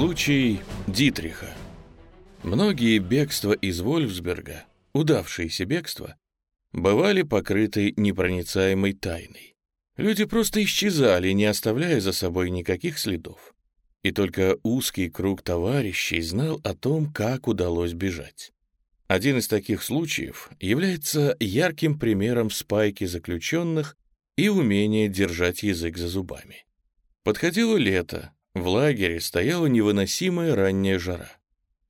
Случай Дитриха. Многие бегства из Вольфсберга, удавшиеся бегства, бывали покрыты непроницаемой тайной. Люди просто исчезали, не оставляя за собой никаких следов. И только узкий круг товарищей знал о том, как удалось бежать. Один из таких случаев является ярким примером спайки заключенных и умения держать язык за зубами. Подходило лето, в лагере стояла невыносимая ранняя жара.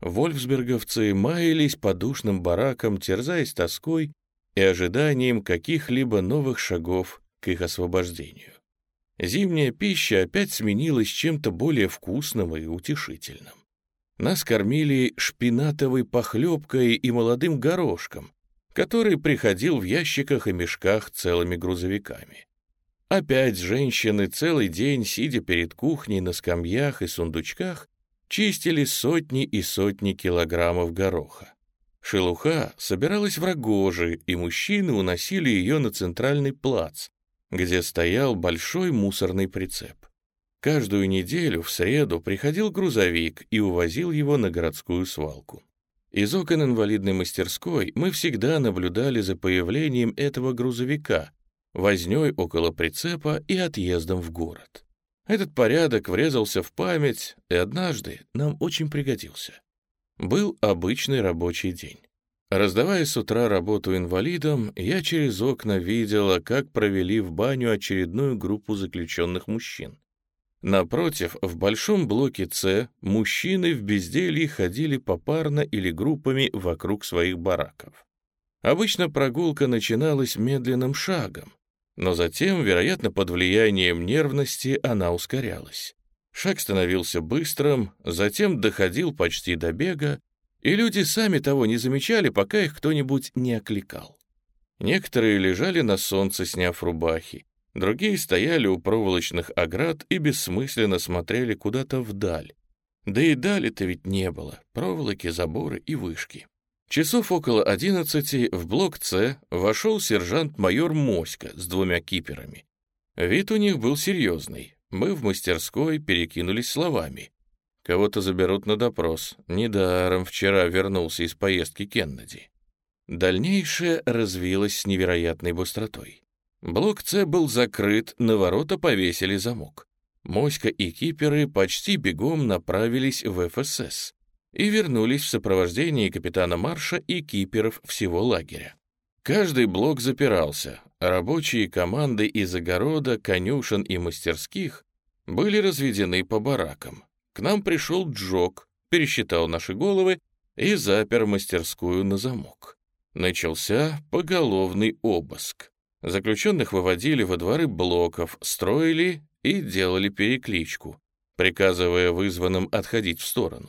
Вольфсберговцы маялись по душным баракам, терзаясь тоской и ожиданием каких-либо новых шагов к их освобождению. Зимняя пища опять сменилась чем-то более вкусным и утешительным. Нас кормили шпинатовой похлебкой и молодым горошком, который приходил в ящиках и мешках целыми грузовиками. Опять женщины целый день, сидя перед кухней на скамьях и сундучках, чистили сотни и сотни килограммов гороха. Шелуха собиралась в рогожи, и мужчины уносили ее на центральный плац, где стоял большой мусорный прицеп. Каждую неделю в среду приходил грузовик и увозил его на городскую свалку. Из окон инвалидной мастерской мы всегда наблюдали за появлением этого грузовика, вознёй около прицепа и отъездом в город. Этот порядок врезался в память и однажды нам очень пригодился. Был обычный рабочий день. Раздавая с утра работу инвалидам, я через окна видела, как провели в баню очередную группу заключенных мужчин. Напротив, в большом блоке С мужчины в безделье ходили попарно или группами вокруг своих бараков. Обычно прогулка начиналась медленным шагом, но затем, вероятно, под влиянием нервности она ускорялась. Шаг становился быстрым, затем доходил почти до бега, и люди сами того не замечали, пока их кто-нибудь не окликал. Некоторые лежали на солнце, сняв рубахи, другие стояли у проволочных оград и бессмысленно смотрели куда-то вдаль. Да и дали-то ведь не было, проволоки, заборы и вышки. Часов около одиннадцати в блок С вошел сержант-майор Моська с двумя киперами. Вид у них был серьезный. Мы в мастерской перекинулись словами. Кого-то заберут на допрос. Недаром вчера вернулся из поездки Кеннеди. Дальнейшее развилось с невероятной быстротой. Блок С был закрыт, на ворота повесили замок. Моська и киперы почти бегом направились в ФСС и вернулись в сопровождении капитана Марша и киперов всего лагеря. Каждый блок запирался, рабочие команды из огорода, конюшен и мастерских были разведены по баракам. К нам пришел Джок, пересчитал наши головы и запер мастерскую на замок. Начался поголовный обыск. Заключенных выводили во дворы блоков, строили и делали перекличку, приказывая вызванным отходить в сторону.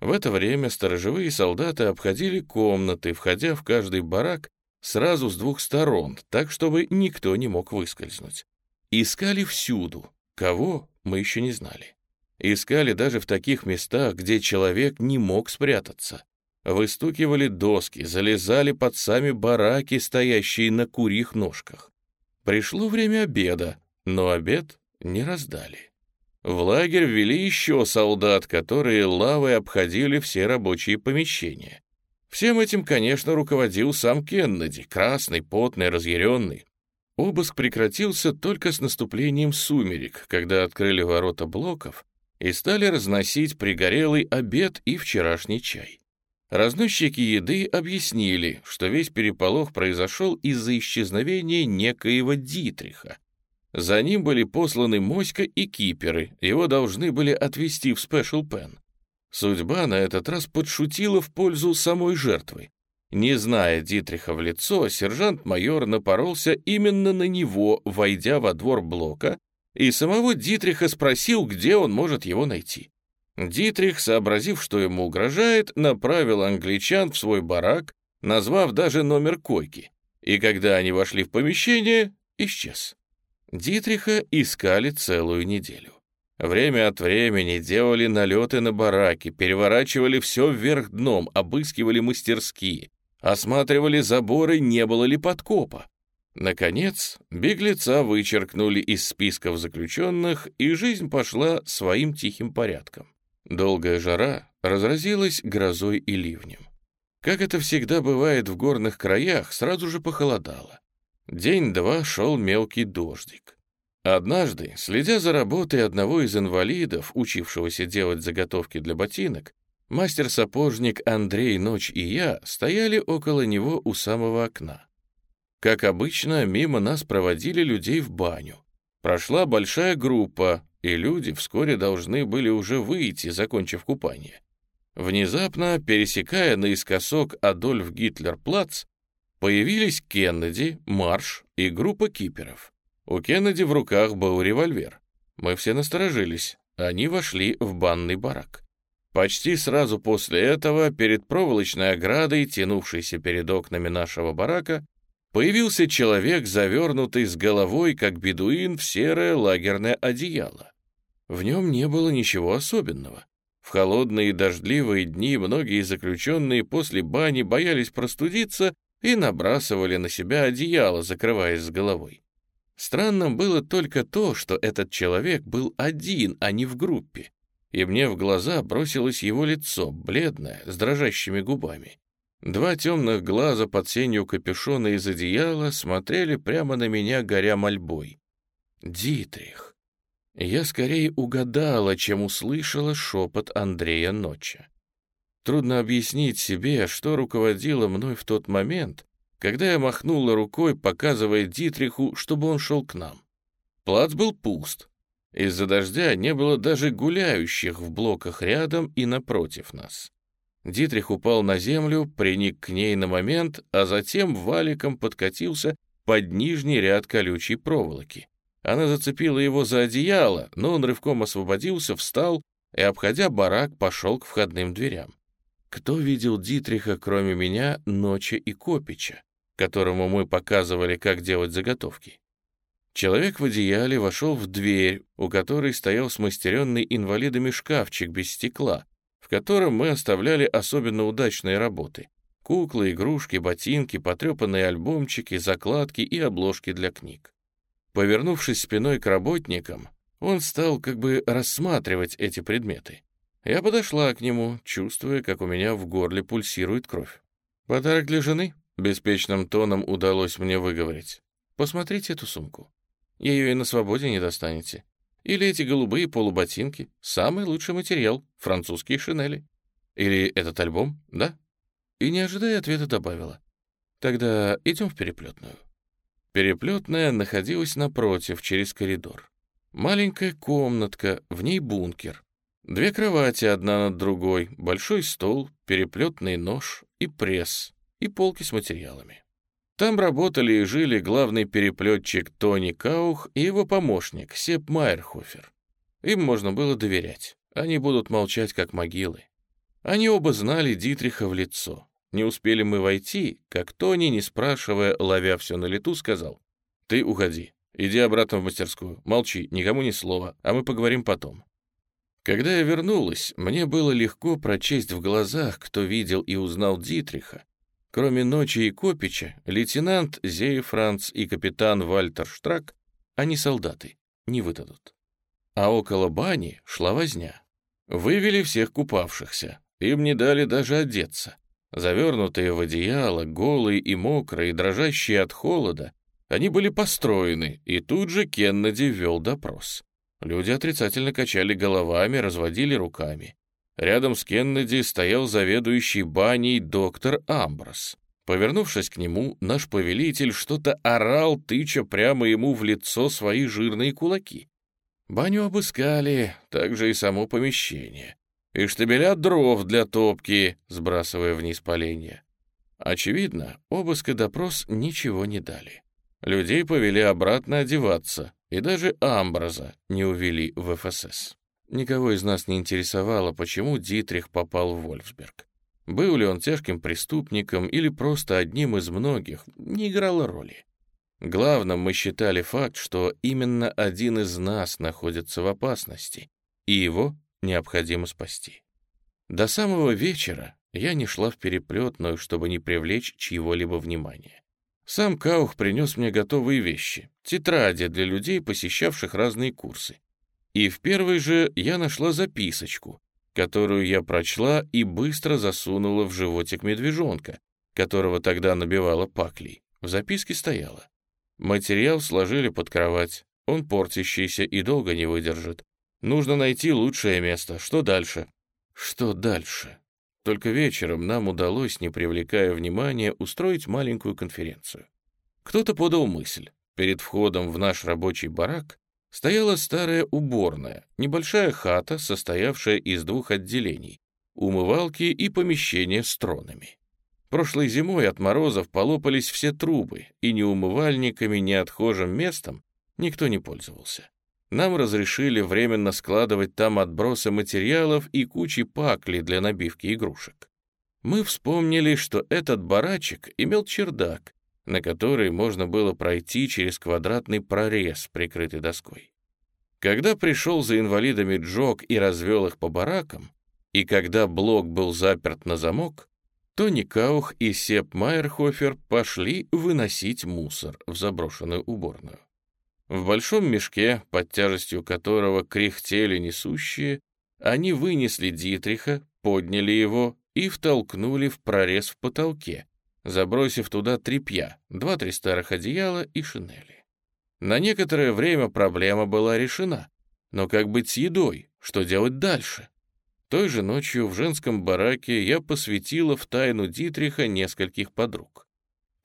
В это время сторожевые солдаты обходили комнаты, входя в каждый барак сразу с двух сторон, так, чтобы никто не мог выскользнуть. Искали всюду. Кого, мы еще не знали. Искали даже в таких местах, где человек не мог спрятаться. Выстукивали доски, залезали под сами бараки, стоящие на курьих ножках. Пришло время обеда, но обед не раздали. В лагерь ввели еще солдат, которые лавой обходили все рабочие помещения. Всем этим, конечно, руководил сам Кеннеди, красный, потный, разъяренный. Обыск прекратился только с наступлением сумерек, когда открыли ворота блоков и стали разносить пригорелый обед и вчерашний чай. Разносчики еды объяснили, что весь переполох произошел из-за исчезновения некоего Дитриха, за ним были посланы Моська и киперы, его должны были отвезти в Спешл Пен. Судьба на этот раз подшутила в пользу самой жертвы. Не зная Дитриха в лицо, сержант-майор напоролся именно на него, войдя во двор блока, и самого Дитриха спросил, где он может его найти. Дитрих, сообразив, что ему угрожает, направил англичан в свой барак, назвав даже номер койки, и когда они вошли в помещение, исчез. Дитриха искали целую неделю. Время от времени делали налеты на бараки, переворачивали все вверх дном, обыскивали мастерские, осматривали заборы, не было ли подкопа. Наконец, беглеца вычеркнули из списков заключенных, и жизнь пошла своим тихим порядком. Долгая жара разразилась грозой и ливнем. Как это всегда бывает в горных краях, сразу же похолодало. День-два шел мелкий дождик. Однажды, следя за работой одного из инвалидов, учившегося делать заготовки для ботинок, мастер-сапожник Андрей Ночь и я стояли около него у самого окна. Как обычно, мимо нас проводили людей в баню. Прошла большая группа, и люди вскоре должны были уже выйти, закончив купание. Внезапно, пересекая наискосок Адольф Гитлер-Плац, появились Кеннеди, Марш и группа киперов. У Кеннеди в руках был револьвер. Мы все насторожились. Они вошли в банный барак. Почти сразу после этого перед проволочной оградой, тянувшейся перед окнами нашего барака, появился человек, завернутый с головой, как бедуин, в серое лагерное одеяло. В нем не было ничего особенного. В холодные дождливые дни многие заключенные после бани боялись простудиться и набрасывали на себя одеяло, закрываясь с головой. Странным было только то, что этот человек был один, а не в группе, и мне в глаза бросилось его лицо, бледное, с дрожащими губами. Два темных глаза под сенью капюшона из одеяла смотрели прямо на меня, горя мольбой. «Дитрих!» Я скорее угадала, чем услышала шепот Андрея Ноча. Трудно объяснить себе, что руководило мной в тот момент, когда я махнула рукой, показывая Дитриху, чтобы он шел к нам. Плац был пуст. Из-за дождя не было даже гуляющих в блоках рядом и напротив нас. Дитрих упал на землю, приник к ней на момент, а затем валиком подкатился под нижний ряд колючей проволоки. Она зацепила его за одеяло, но он рывком освободился, встал и, обходя барак, пошел к входным дверям. Кто видел Дитриха, кроме меня, Ночи и Копича, которому мы показывали, как делать заготовки? Человек в одеяле вошел в дверь, у которой стоял смастеренный инвалидами шкафчик без стекла, в котором мы оставляли особенно удачные работы. Куклы, игрушки, ботинки, потрепанные альбомчики, закладки и обложки для книг. Повернувшись спиной к работникам, он стал как бы рассматривать эти предметы. Я подошла к нему, чувствуя, как у меня в горле пульсирует кровь. «Подарок для жены?» — беспечным тоном удалось мне выговорить. «Посмотрите эту сумку. Ее и на свободе не достанете. Или эти голубые полуботинки. Самый лучший материал — французские шинели. Или этот альбом, да?» И, не ожидая ответа, добавила. «Тогда идем в переплетную». Переплетная находилась напротив, через коридор. Маленькая комнатка, в ней бункер. Две кровати одна над другой, большой стол, переплетный нож и пресс, и полки с материалами. Там работали и жили главный переплетчик Тони Каух и его помощник Сеп Майерхофер. Им можно было доверять. Они будут молчать, как могилы. Они оба знали Дитриха в лицо. Не успели мы войти, как Тони, не спрашивая, ловя все на лету, сказал, «Ты уходи, иди обратно в мастерскую, молчи, никому ни слова, а мы поговорим потом». Когда я вернулась, мне было легко прочесть в глазах, кто видел и узнал Дитриха. Кроме Ночи и Копича, лейтенант Зей Франц и капитан Вальтер Штрак, они солдаты, не выдадут. А около бани шла возня. Вывели всех купавшихся, им не дали даже одеться. Завернутые в одеяло, голые и мокрые, дрожащие от холода, они были построены, и тут же Кеннеди вел допрос. Люди отрицательно качали головами, разводили руками. Рядом с Кеннеди стоял заведующий баней доктор Амброс. Повернувшись к нему, наш повелитель что-то орал, тыча прямо ему в лицо свои жирные кулаки. Баню обыскали, также и само помещение и штабеля дров для топки, сбрасывая вниз поленья. Очевидно, обыск и допрос ничего не дали. Людей повели обратно одеваться, и даже Амбраза не увели в ФСС. Никого из нас не интересовало, почему Дитрих попал в Вольфсберг. Был ли он тяжким преступником или просто одним из многих, не играло роли. Главным мы считали факт, что именно один из нас находится в опасности, и его необходимо спасти. До самого вечера я не шла в переплетную, чтобы не привлечь чьего-либо внимания. Сам Каух принес мне готовые вещи, тетради для людей, посещавших разные курсы. И в первой же я нашла записочку, которую я прочла и быстро засунула в животик медвежонка, которого тогда набивала паклей. В записке стояло. Материал сложили под кровать. Он портящийся и долго не выдержит. Нужно найти лучшее место. Что дальше? Что дальше? Только вечером нам удалось, не привлекая внимания, устроить маленькую конференцию. Кто-то подал мысль. Перед входом в наш рабочий барак стояла старая уборная, небольшая хата, состоявшая из двух отделений — умывалки и помещения с тронами. Прошлой зимой от морозов полопались все трубы, и ни умывальниками, ни отхожим местом никто не пользовался. Нам разрешили временно складывать там отбросы материалов и кучи пакли для набивки игрушек. Мы вспомнили, что этот барачек имел чердак, на который можно было пройти через квадратный прорез, прикрытый доской. Когда пришел за инвалидами Джок и развел их по баракам, и когда блок был заперт на замок, Тони Каух и Сеп Майерхофер пошли выносить мусор в заброшенную уборную. В большом мешке, под тяжестью которого кряхтели несущие, они вынесли Дитриха, подняли его и втолкнули в прорез в потолке, забросив туда тряпья, два-три старых одеяла и шинели. На некоторое время проблема была решена, но как быть с едой, что делать дальше? Той же ночью в женском бараке я посвятила в тайну Дитриха нескольких подруг.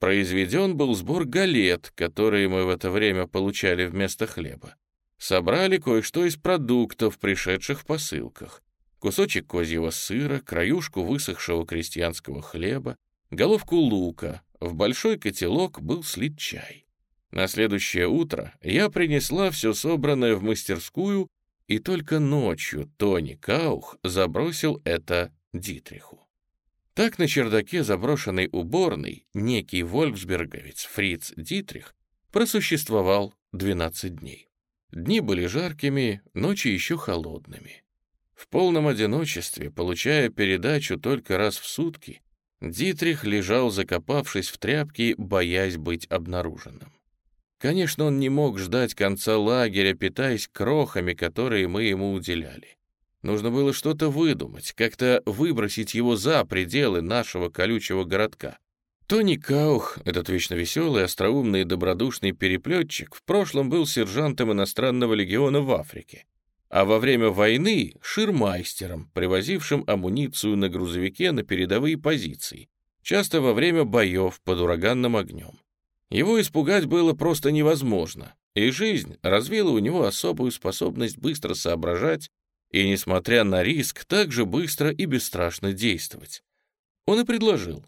Произведен был сбор галет, которые мы в это время получали вместо хлеба. Собрали кое-что из продуктов, пришедших в посылках. Кусочек козьего сыра, краюшку высохшего крестьянского хлеба, головку лука, в большой котелок был слит чай. На следующее утро я принесла все собранное в мастерскую, и только ночью Тони Каух забросил это Дитриху. Так на чердаке заброшенной уборной некий вольфсберговец Фриц Дитрих просуществовал 12 дней. Дни были жаркими, ночи еще холодными. В полном одиночестве, получая передачу только раз в сутки, Дитрих лежал, закопавшись в тряпки, боясь быть обнаруженным. Конечно, он не мог ждать конца лагеря, питаясь крохами, которые мы ему уделяли. Нужно было что-то выдумать, как-то выбросить его за пределы нашего колючего городка. Тони Каух, этот вечно веселый, остроумный и добродушный переплетчик, в прошлом был сержантом иностранного легиона в Африке а во время войны — ширмайстером, привозившим амуницию на грузовике на передовые позиции, часто во время боев под ураганным огнем. Его испугать было просто невозможно, и жизнь развила у него особую способность быстро соображать и, несмотря на риск, также быстро и бесстрашно действовать. Он и предложил.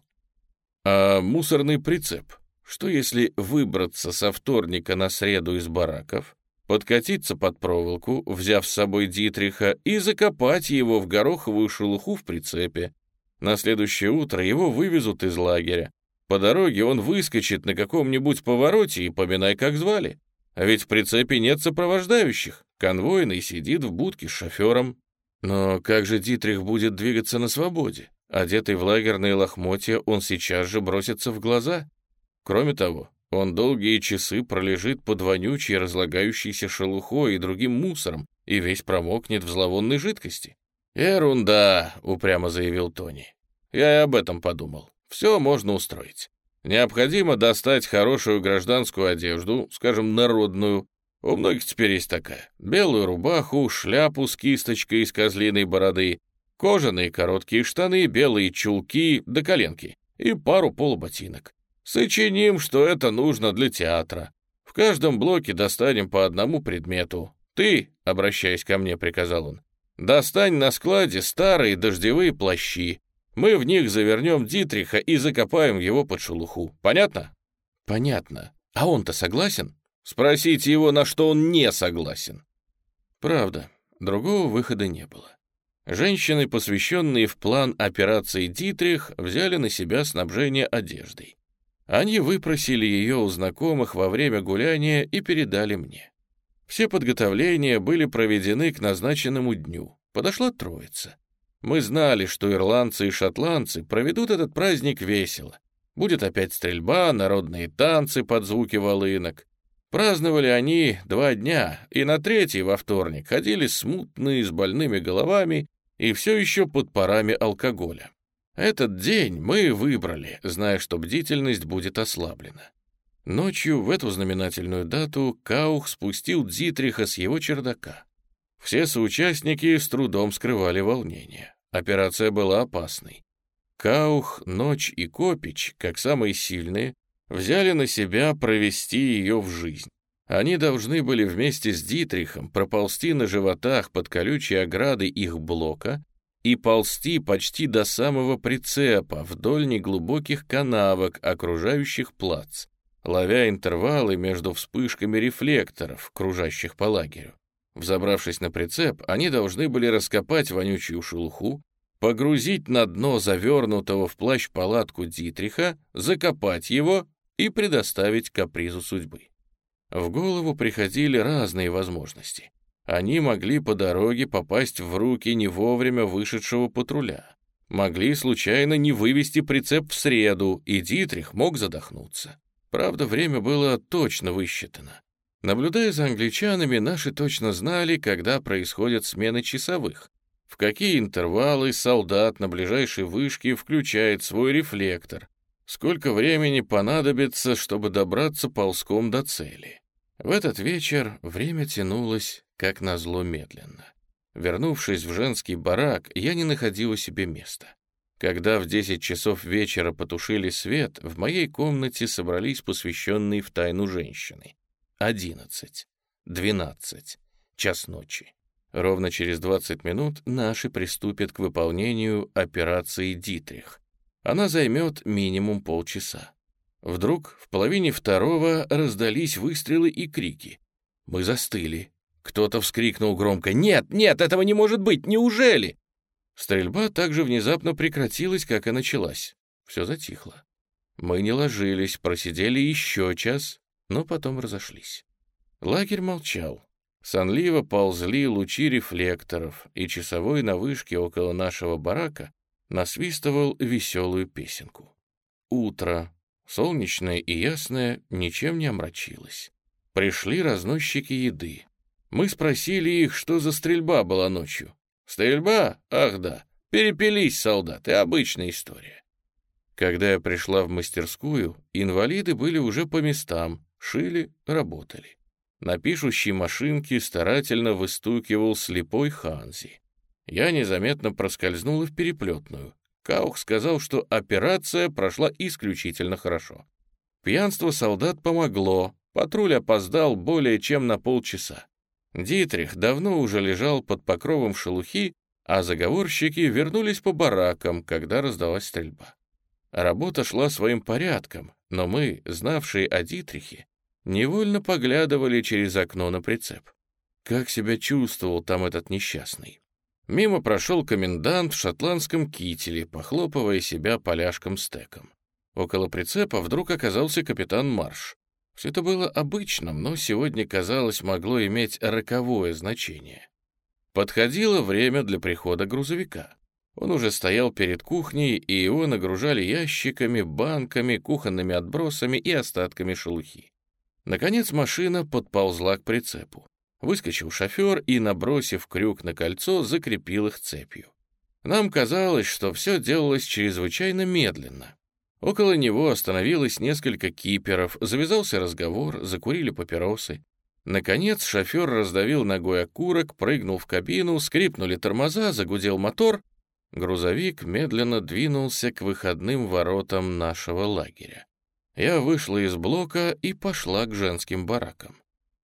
А мусорный прицеп? Что если выбраться со вторника на среду из бараков, подкатиться под проволоку, взяв с собой Дитриха, и закопать его в гороховую шелуху в прицепе. На следующее утро его вывезут из лагеря. По дороге он выскочит на каком-нибудь повороте и поминай, как звали. А ведь в прицепе нет сопровождающих. Конвойный сидит в будке с шофером. Но как же Дитрих будет двигаться на свободе? Одетый в лагерные лохмотья, он сейчас же бросится в глаза. Кроме того, он долгие часы пролежит под вонючей разлагающейся шелухой и другим мусором и весь промокнет в зловонной жидкости. «Ерунда», — упрямо заявил Тони. «Я и об этом подумал. Все можно устроить. Необходимо достать хорошую гражданскую одежду, скажем, народную. У многих теперь есть такая. Белую рубаху, шляпу с кисточкой из козлиной бороды, кожаные короткие штаны, белые чулки до коленки и пару полуботинок. Сочиним, что это нужно для театра. В каждом блоке достанем по одному предмету. Ты, обращаясь ко мне, приказал он, достань на складе старые дождевые плащи. Мы в них завернем Дитриха и закопаем его под шелуху. Понятно? Понятно. А он-то согласен? Спросите его, на что он не согласен. Правда, другого выхода не было. Женщины, посвященные в план операции Дитрих, взяли на себя снабжение одеждой. Они выпросили ее у знакомых во время гуляния и передали мне. Все подготовления были проведены к назначенному дню. Подошла троица. Мы знали, что ирландцы и шотландцы проведут этот праздник весело. Будет опять стрельба, народные танцы под звуки волынок. Праздновали они два дня, и на третий, во вторник, ходили смутные, с больными головами и все еще под парами алкоголя. Этот день мы выбрали, зная, что бдительность будет ослаблена. Ночью в эту знаменательную дату Каух спустил Дитриха с его чердака. Все соучастники с трудом скрывали волнение. Операция была опасной. Каух, Ночь и Копич, как самые сильные, взяли на себя провести ее в жизнь. Они должны были вместе с Дитрихом проползти на животах под колючей оградой их блока и ползти почти до самого прицепа вдоль неглубоких канавок, окружающих плац, ловя интервалы между вспышками рефлекторов, кружащих по лагерю. Взобравшись на прицеп, они должны были раскопать вонючую шелуху, погрузить на дно завернутого в плащ палатку Дитриха, закопать его и предоставить капризу судьбы. В голову приходили разные возможности. Они могли по дороге попасть в руки не вовремя вышедшего патруля. Могли случайно не вывести прицеп в среду, и Дитрих мог задохнуться. Правда, время было точно высчитано. Наблюдая за англичанами, наши точно знали, когда происходят смены часовых, в какие интервалы солдат на ближайшей вышке включает свой рефлектор, сколько времени понадобится, чтобы добраться ползком до цели. В этот вечер время тянулось как назло медленно. Вернувшись в женский барак, я не находила себе места. Когда в 10 часов вечера потушили свет, в моей комнате собрались посвященные в тайну женщины. 11, 12, час ночи. Ровно через 20 минут наши приступят к выполнению операции «Дитрих». Она займет минимум полчаса. Вдруг в половине второго раздались выстрелы и крики. Мы застыли, кто-то вскрикнул громко «Нет, нет, этого не может быть! Неужели?» Стрельба также внезапно прекратилась, как и началась. Все затихло. Мы не ложились, просидели еще час, но потом разошлись. Лагерь молчал. Сонливо ползли лучи рефлекторов, и часовой на вышке около нашего барака насвистывал веселую песенку. Утро, солнечное и ясное, ничем не омрачилось. Пришли разносчики еды. Мы спросили их, что за стрельба была ночью. Стрельба? Ах да, перепились солдаты, обычная история. Когда я пришла в мастерскую, инвалиды были уже по местам, шили, работали. На пишущей машинке старательно выстукивал слепой Ханзи. Я незаметно проскользнула в переплетную. Каух сказал, что операция прошла исключительно хорошо. Пьянство солдат помогло, патруль опоздал более чем на полчаса. Дитрих давно уже лежал под покровом шелухи, а заговорщики вернулись по баракам, когда раздалась стрельба. Работа шла своим порядком, но мы, знавшие о Дитрихе, невольно поглядывали через окно на прицеп. Как себя чувствовал там этот несчастный? Мимо прошел комендант в шотландском кителе, похлопывая себя поляшком стеком. Около прицепа вдруг оказался капитан Марш. Все это было обычным, но сегодня, казалось, могло иметь роковое значение. Подходило время для прихода грузовика. Он уже стоял перед кухней, и его нагружали ящиками, банками, кухонными отбросами и остатками шелухи. Наконец машина подползла к прицепу. Выскочил шофер и, набросив крюк на кольцо, закрепил их цепью. Нам казалось, что все делалось чрезвычайно медленно. Около него остановилось несколько киперов, завязался разговор, закурили папиросы. Наконец шофер раздавил ногой окурок, прыгнул в кабину, скрипнули тормоза, загудел мотор. Грузовик медленно двинулся к выходным воротам нашего лагеря. Я вышла из блока и пошла к женским баракам.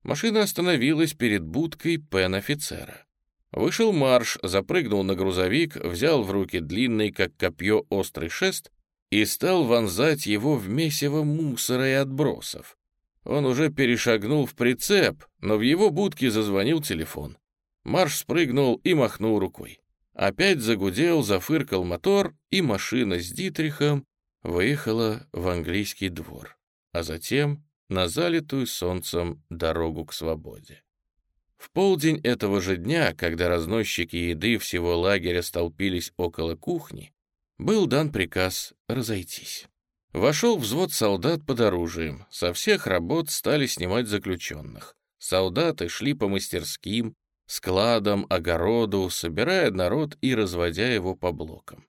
Машина остановилась перед будкой пен-офицера. Вышел марш, запрыгнул на грузовик, взял в руки длинный, как копье, острый шест и стал вонзать его в месиво мусора и отбросов. Он уже перешагнул в прицеп, но в его будке зазвонил телефон. Марш спрыгнул и махнул рукой. Опять загудел, зафыркал мотор, и машина с Дитрихом выехала в английский двор, а затем на залитую солнцем дорогу к свободе. В полдень этого же дня, когда разносчики еды всего лагеря столпились около кухни, был дан приказ разойтись. Вошел взвод солдат под оружием. Со всех работ стали снимать заключенных. Солдаты шли по мастерским, складам, огороду, собирая народ и разводя его по блокам.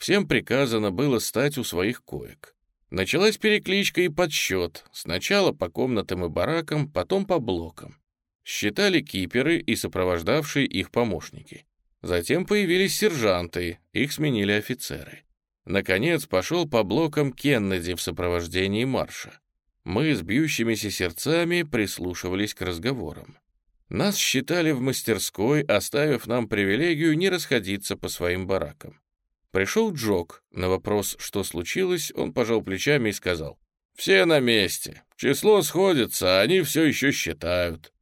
Всем приказано было стать у своих коек. Началась перекличка и подсчет, сначала по комнатам и баракам, потом по блокам. Считали киперы и сопровождавшие их помощники. Затем появились сержанты, их сменили офицеры. Наконец пошел по блокам Кеннеди в сопровождении марша. Мы с бьющимися сердцами прислушивались к разговорам. Нас считали в мастерской, оставив нам привилегию не расходиться по своим баракам. Пришел Джок. На вопрос, что случилось, он пожал плечами и сказал, «Все на месте. Число сходится, а они все еще считают».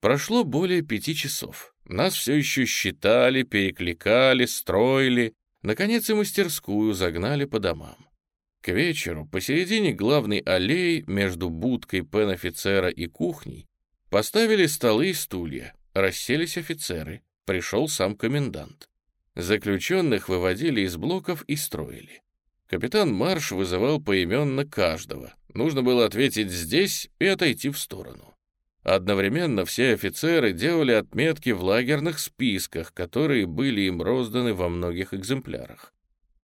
Прошло более пяти часов. Нас все еще считали, перекликали, строили. Наконец и мастерскую загнали по домам. К вечеру посередине главной аллеи между будкой пен-офицера и кухней поставили столы и стулья, расселись офицеры, пришел сам комендант. Заключенных выводили из блоков и строили. Капитан Марш вызывал поименно каждого. Нужно было ответить здесь и отойти в сторону. Одновременно все офицеры делали отметки в лагерных списках, которые были им розданы во многих экземплярах.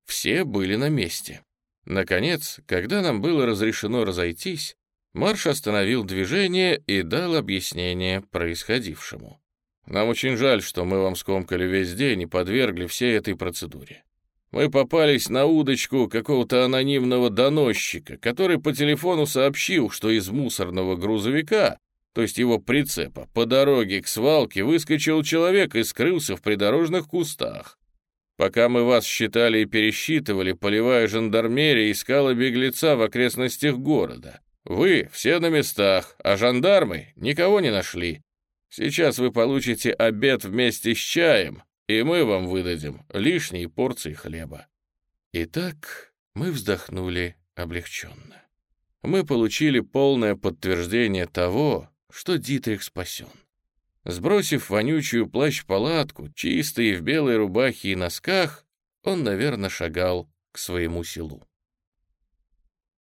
Все были на месте. Наконец, когда нам было разрешено разойтись, Марш остановил движение и дал объяснение происходившему. «Нам очень жаль, что мы вам скомкали весь день и подвергли всей этой процедуре. Мы попались на удочку какого-то анонимного доносчика, который по телефону сообщил, что из мусорного грузовика, то есть его прицепа, по дороге к свалке выскочил человек и скрылся в придорожных кустах. Пока мы вас считали и пересчитывали, полевая жандармерия искала беглеца в окрестностях города. Вы все на местах, а жандармы никого не нашли. Сейчас вы получите обед вместе с чаем, и мы вам выдадим лишние порции хлеба». Итак, мы вздохнули облегченно. Мы получили полное подтверждение того, что Дитрих спасен. Сбросив вонючую плащ-палатку, чистый в белой рубахе и носках, он, наверное, шагал к своему селу.